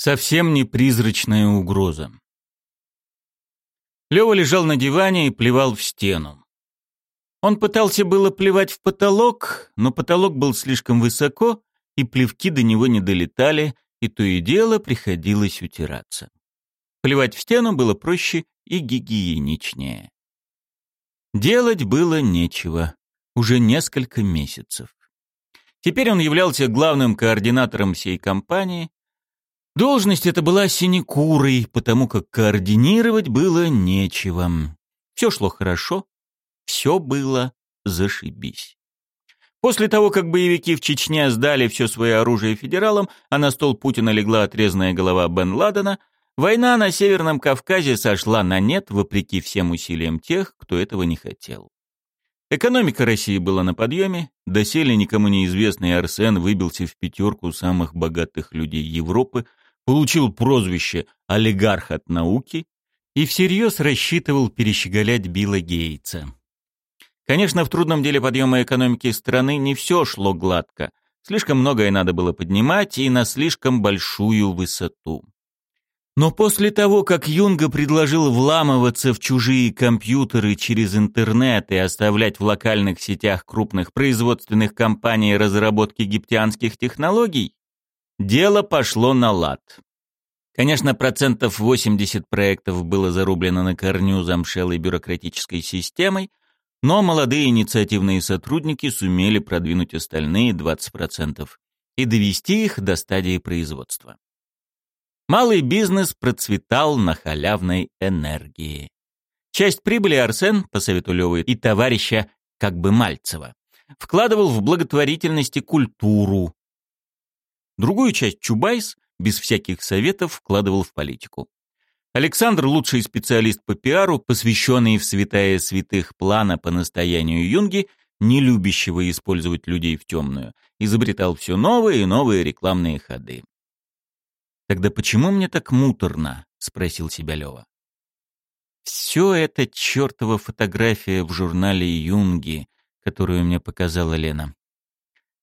Совсем не призрачная угроза. Лёва лежал на диване и плевал в стену. Он пытался было плевать в потолок, но потолок был слишком высоко, и плевки до него не долетали, и то и дело приходилось утираться. Плевать в стену было проще и гигиеничнее. Делать было нечего. Уже несколько месяцев. Теперь он являлся главным координатором всей компании, Должность эта была синекурой, потому как координировать было нечего. Все шло хорошо, все было зашибись. После того, как боевики в Чечне сдали все свое оружие федералам, а на стол Путина легла отрезанная голова Бен Ладена, война на Северном Кавказе сошла на нет, вопреки всем усилиям тех, кто этого не хотел. Экономика России была на подъеме, доселе никому неизвестный Арсен выбился в пятерку самых богатых людей Европы, получил прозвище «олигарх от науки» и всерьез рассчитывал перещеголять Билла Гейтса. Конечно, в трудном деле подъема экономики страны не все шло гладко. Слишком многое надо было поднимать и на слишком большую высоту. Но после того, как Юнга предложил вламываться в чужие компьютеры через интернет и оставлять в локальных сетях крупных производственных компаний разработки египтянских технологий, Дело пошло на лад. Конечно, процентов 80 проектов было зарублено на корню замшелой бюрократической системой, но молодые инициативные сотрудники сумели продвинуть остальные 20% и довести их до стадии производства. Малый бизнес процветал на халявной энергии. Часть прибыли Арсен, по совету Лёвы и товарища как бы Мальцева, вкладывал в благотворительность и культуру, Другую часть Чубайс без всяких советов вкладывал в политику. Александр, лучший специалист по пиару, посвященный в святая святых плана по настоянию Юнги, не любящего использовать людей в темную, изобретал все новые и новые рекламные ходы. «Тогда почему мне так муторно?» — спросил себя Лева. «Все это чертова фотография в журнале Юнги, которую мне показала Лена.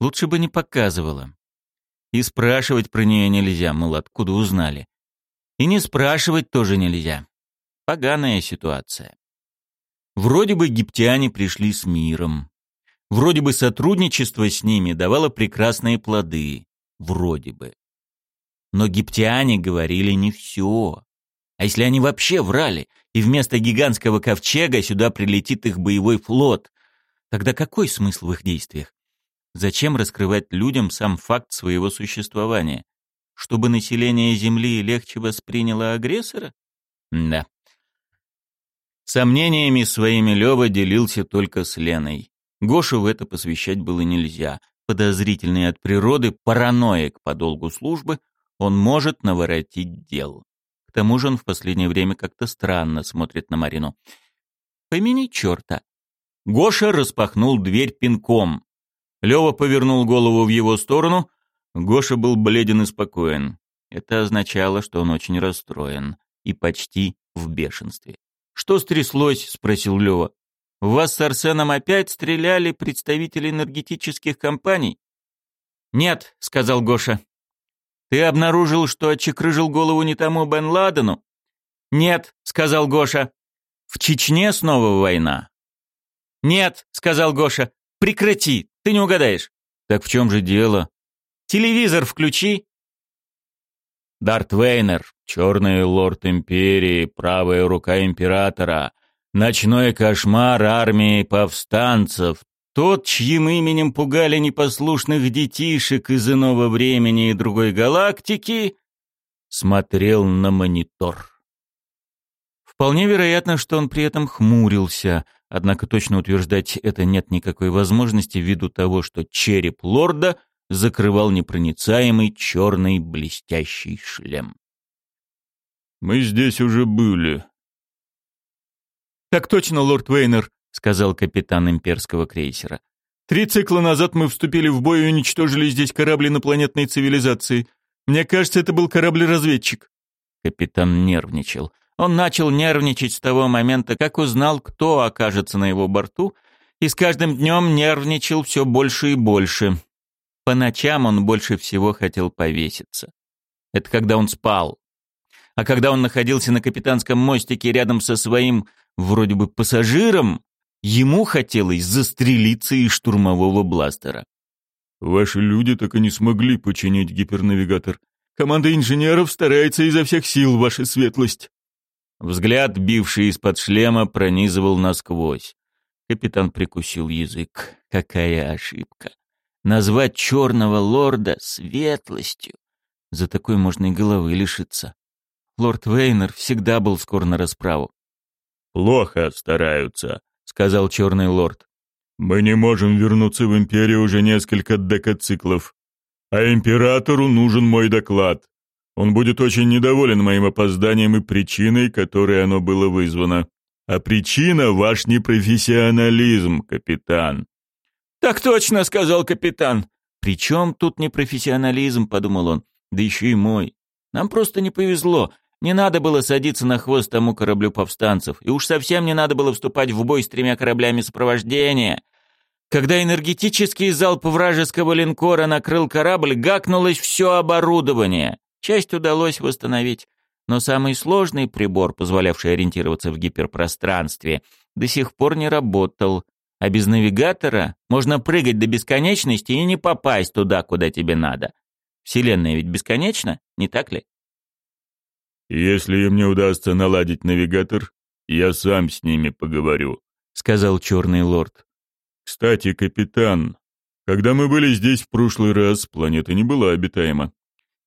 Лучше бы не показывала. И спрашивать про нее нельзя, мол, откуда узнали. И не спрашивать тоже нельзя. Поганая ситуация. Вроде бы египтяне пришли с миром. Вроде бы сотрудничество с ними давало прекрасные плоды. Вроде бы. Но египтяне говорили не все. А если они вообще врали, и вместо гигантского ковчега сюда прилетит их боевой флот, тогда какой смысл в их действиях? Зачем раскрывать людям сам факт своего существования? Чтобы население Земли легче восприняло агрессора? Да. Сомнениями своими Лёва делился только с Леной. Гошу в это посвящать было нельзя. Подозрительный от природы, параноик по долгу службы, он может наворотить дел. К тому же он в последнее время как-то странно смотрит на Марину. Помяни черта. Гоша распахнул дверь пинком. Лёва повернул голову в его сторону. Гоша был бледен и спокоен. Это означало, что он очень расстроен и почти в бешенстве. «Что стряслось?» — спросил Лёва. «В вас с Арсеном опять стреляли представители энергетических компаний?» «Нет», — сказал Гоша. «Ты обнаружил, что отчекрыжил голову не тому Бен Ладену?» «Нет», — сказал Гоша. «В Чечне снова война?» «Нет», — сказал Гоша. «Прекрати, ты не угадаешь. Так в чем же дело? Телевизор включи. Дарт Вейнер, черный лорд империи, правая рука императора, ночной кошмар армии повстанцев, тот, чьим именем пугали непослушных детишек из иного времени и другой галактики, смотрел на монитор. Вполне вероятно, что он при этом хмурился, однако точно утверждать это нет никакой возможности ввиду того, что череп лорда закрывал непроницаемый черный блестящий шлем. «Мы здесь уже были». «Так точно, лорд Вейнер», — сказал капитан имперского крейсера. «Три цикла назад мы вступили в бой и уничтожили здесь корабль инопланетной цивилизации. Мне кажется, это был корабль-разведчик». Капитан нервничал. Он начал нервничать с того момента, как узнал, кто окажется на его борту, и с каждым днем нервничал все больше и больше. По ночам он больше всего хотел повеситься. Это когда он спал. А когда он находился на капитанском мостике рядом со своим, вроде бы, пассажиром, ему хотелось застрелиться из штурмового бластера. «Ваши люди так и не смогли починить гипернавигатор. Команда инженеров старается изо всех сил, ваша светлость». Взгляд, бивший из-под шлема, пронизывал насквозь. Капитан прикусил язык. Какая ошибка. Назвать черного лорда светлостью. За такой можно и головы лишиться. Лорд Вейнер всегда был скор на расправу. «Плохо стараются», — сказал черный лорд. «Мы не можем вернуться в Империю уже несколько декациклов. А Императору нужен мой доклад. Он будет очень недоволен моим опозданием и причиной, которой оно было вызвано. А причина — ваш непрофессионализм, капитан». «Так точно», — сказал капитан. «При чем тут непрофессионализм?» — подумал он. «Да еще и мой. Нам просто не повезло. Не надо было садиться на хвост тому кораблю повстанцев, и уж совсем не надо было вступать в бой с тремя кораблями сопровождения. Когда энергетический залп вражеского линкора накрыл корабль, гакнулось все оборудование. Часть удалось восстановить, но самый сложный прибор, позволявший ориентироваться в гиперпространстве, до сих пор не работал. А без навигатора можно прыгать до бесконечности и не попасть туда, куда тебе надо. Вселенная ведь бесконечна, не так ли? «Если им не удастся наладить навигатор, я сам с ними поговорю», — сказал Черный Лорд. «Кстати, капитан, когда мы были здесь в прошлый раз, планета не была обитаема».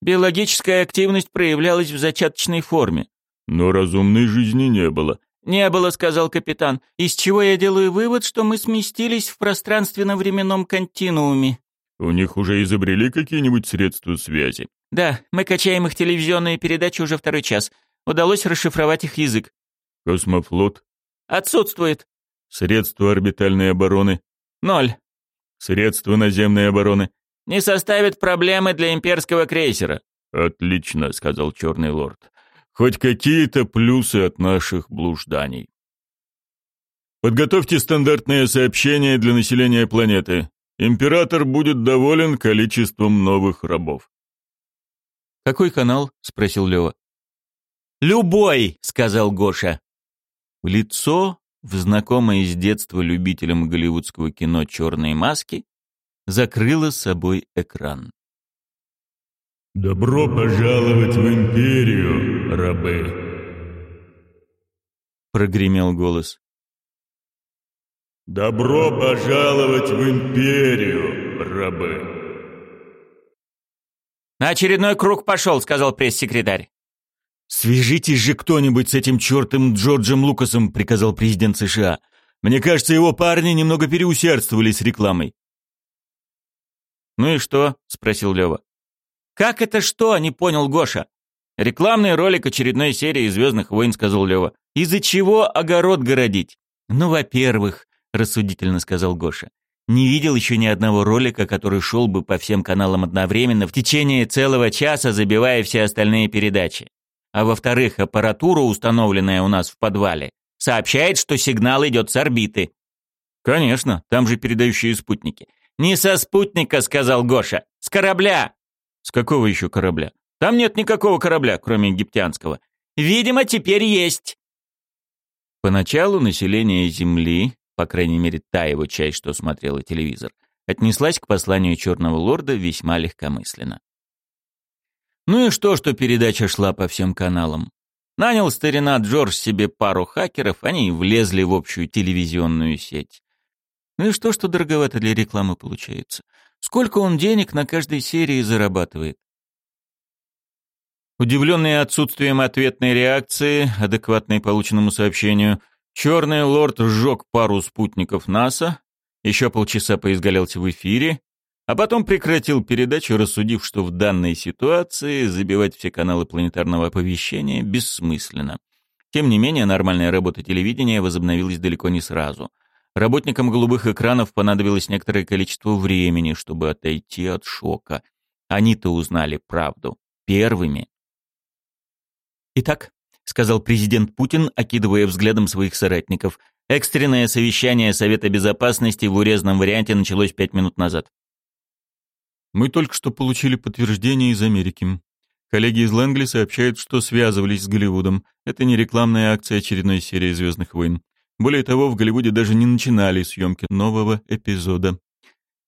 «Биологическая активность проявлялась в зачаточной форме». «Но разумной жизни не было». «Не было», — сказал капитан, из чего я делаю вывод, что мы сместились в пространственно-временном континууме». «У них уже изобрели какие-нибудь средства связи?» Да, мы качаем их телевизионные передачи уже второй час. Удалось расшифровать их язык. Космофлот? Отсутствует. Средства орбитальной обороны? Ноль. Средства наземной обороны? Не составит проблемы для имперского крейсера. Отлично, сказал Черный Лорд. Хоть какие-то плюсы от наших блужданий. Подготовьте стандартное сообщение для населения планеты. Император будет доволен количеством новых рабов. «Какой канал?» — спросил Лева. «Любой!» — сказал Гоша. Лицо, в знакомое с детства любителям голливудского кино «Черные маски», закрыло собой экран. «Добро пожаловать в Империю, рабы!» Прогремел голос. «Добро пожаловать в Империю, рабы!» «На очередной круг пошел», — сказал пресс-секретарь. «Свяжитесь же кто-нибудь с этим чертом Джорджем Лукасом», — приказал президент США. «Мне кажется, его парни немного переусердствовали с рекламой». «Ну и что?» — спросил Лева. «Как это что?» — не понял Гоша. «Рекламный ролик очередной серии «Звездных войн», — сказал Лева. «Из-за чего огород городить?» «Ну, во-первых», — рассудительно сказал Гоша, не видел еще ни одного ролика, который шел бы по всем каналам одновременно в течение целого часа, забивая все остальные передачи. А во-вторых, аппаратура, установленная у нас в подвале, сообщает, что сигнал идет с орбиты. Конечно, там же передающие спутники. Не со спутника, сказал Гоша, с корабля. С какого еще корабля? Там нет никакого корабля, кроме египтянского. Видимо, теперь есть. Поначалу население Земли по крайней мере та его часть, что смотрела телевизор, отнеслась к посланию Черного Лорда весьма легкомысленно. Ну и что, что передача шла по всем каналам? Нанял старина Джордж себе пару хакеров, они влезли в общую телевизионную сеть. Ну и что, что дороговато для рекламы получается? Сколько он денег на каждой серии зарабатывает? Удивленный отсутствием ответной реакции, адекватной полученному сообщению, Черный лорд сжег пару спутников НАСА, еще полчаса поизгалялся в эфире, а потом прекратил передачу, рассудив, что в данной ситуации забивать все каналы планетарного оповещения бессмысленно. Тем не менее, нормальная работа телевидения возобновилась далеко не сразу. Работникам голубых экранов понадобилось некоторое количество времени, чтобы отойти от шока. Они-то узнали правду. Первыми. Итак, сказал президент Путин, окидывая взглядом своих соратников. Экстренное совещание Совета Безопасности в урезанном варианте началось пять минут назад. Мы только что получили подтверждение из Америки. Коллеги из Лэнгли сообщают, что связывались с Голливудом. Это не рекламная акция очередной серии «Звездных войн». Более того, в Голливуде даже не начинали съемки нового эпизода.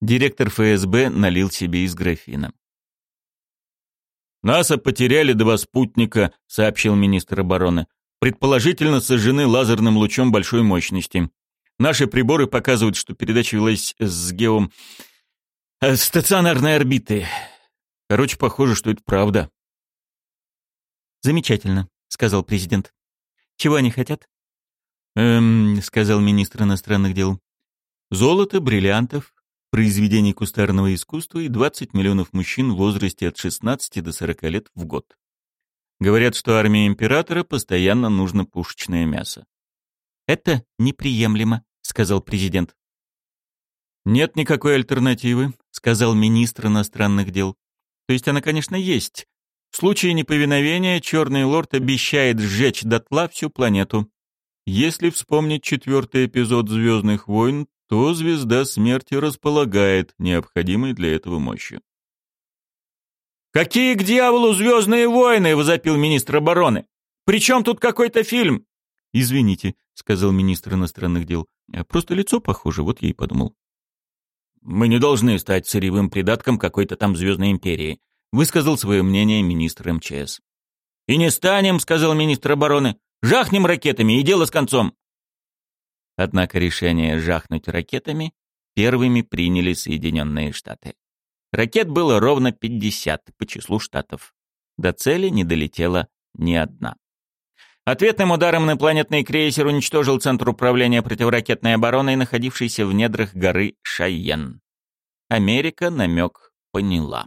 Директор ФСБ налил себе из графина. «НАСА потеряли два спутника», — сообщил министр обороны. «Предположительно сожжены лазерным лучом большой мощности. Наши приборы показывают, что передача велась с геом... Э, стационарной орбиты. Короче, похоже, что это правда». «Замечательно», — сказал президент. «Чего они хотят?» «Эм», — сказал министр иностранных дел. «Золото, бриллиантов, произведений кустарного искусства и 20 миллионов мужчин в возрасте от 16 до 40 лет в год. Говорят, что армии императора постоянно нужно пушечное мясо. «Это неприемлемо», — сказал президент. «Нет никакой альтернативы», — сказал министр иностранных дел. «То есть она, конечно, есть. В случае неповиновения Черный Лорд обещает сжечь дотла всю планету. Если вспомнить четвертый эпизод «Звездных войн», то звезда смерти располагает необходимой для этого мощью. «Какие к дьяволу звездные войны?» — возопил министр обороны. «При чем тут какой-то фильм?» «Извините», — сказал министр иностранных дел. «А «Просто лицо похоже, вот я и подумал». «Мы не должны стать сырьевым придатком какой-то там звездной империи», — высказал свое мнение министр МЧС. «И не станем», — сказал министр обороны. «Жахнем ракетами, и дело с концом». Однако решение жахнуть ракетами первыми приняли Соединенные Штаты. Ракет было ровно 50 по числу штатов. До цели не долетела ни одна. Ответным ударом инопланетный крейсер уничтожил Центр управления противоракетной обороной, находившийся в недрах горы Шайен. Америка намек поняла.